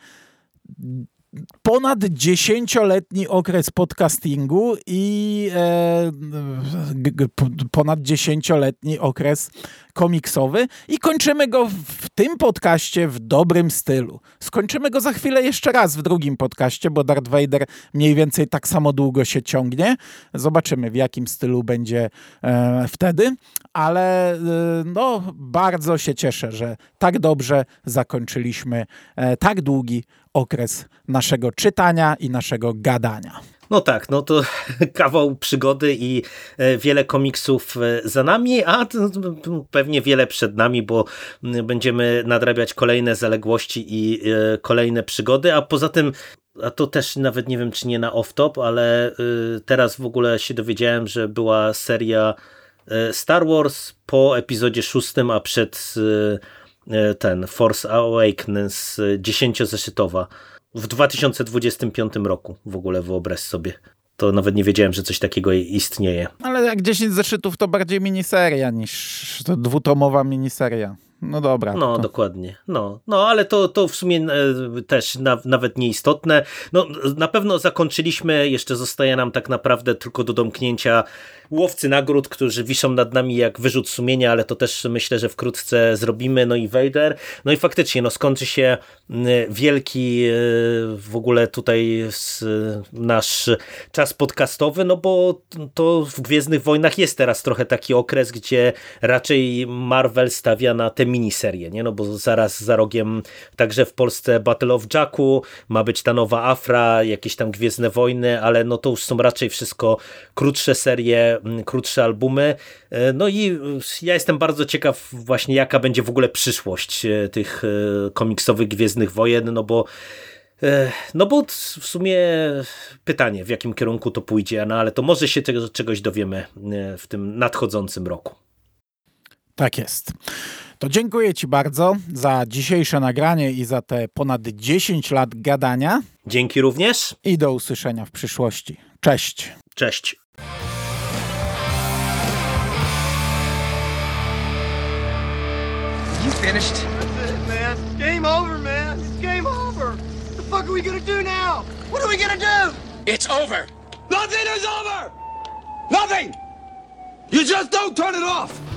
ponad dziesięcioletni okres podcastingu i e, ponad dziesięcioletni okres komiksowy i kończymy go w tym podcaście w dobrym stylu. Skończymy go za chwilę jeszcze raz w drugim podcaście, bo Darth Vader mniej więcej tak samo długo się ciągnie. Zobaczymy w jakim stylu będzie e, wtedy, ale e, no bardzo się cieszę, że tak dobrze zakończyliśmy e, tak długi okres naszego czytania i naszego gadania. No tak, no to [laughs] kawał przygody i e, wiele komiksów e, za nami, a pewnie wiele przed nami, bo będziemy nadrabiać kolejne zaległości i e, kolejne przygody, a poza tym a to też nawet nie wiem, czy nie na off-top, ale teraz w ogóle się dowiedziałem, że była seria Star Wars po epizodzie szóstym, a przed ten Force Awakens dziesięciozeszytowa w 2025 roku w ogóle wyobraź sobie. To nawet nie wiedziałem, że coś takiego istnieje. Ale jak 10 zeszytów to bardziej miniseria niż to dwutomowa miniseria. No dobra. No, to... dokładnie. No, no ale to, to w sumie e, też na, nawet nieistotne. No, na pewno zakończyliśmy, jeszcze zostaje nam tak naprawdę tylko do domknięcia łowcy nagród, którzy wiszą nad nami jak wyrzut sumienia, ale to też myślę, że wkrótce zrobimy. No i Vader. No i faktycznie, no skończy się wielki e, w ogóle tutaj nasz czas podcastowy, no bo to w Gwiezdnych Wojnach jest teraz trochę taki okres, gdzie raczej Marvel stawia na te miniserie, nie? No bo zaraz za rogiem także w Polsce Battle of Jacku, ma być ta nowa Afra, jakieś tam Gwiezdne Wojny, ale no to już są raczej wszystko krótsze serie, krótsze albumy. E, no i ja jestem bardzo ciekaw właśnie jaka będzie w ogóle przyszłość e, tych e, komiksowych Gwiezdnych Wojen, no bo no bo w sumie pytanie, w jakim kierunku to pójdzie, no ale to może się tego, czegoś dowiemy w tym nadchodzącym roku. Tak jest. To dziękuję Ci bardzo za dzisiejsze nagranie i za te ponad 10 lat gadania. Dzięki również. I do usłyszenia w przyszłości. Cześć. Cześć. You finished? That's it, man. Game over, man. It's game over. What the fuck are we gonna do now? What are we gonna do? It's over. Nothing is over. Nothing. You just don't turn it off.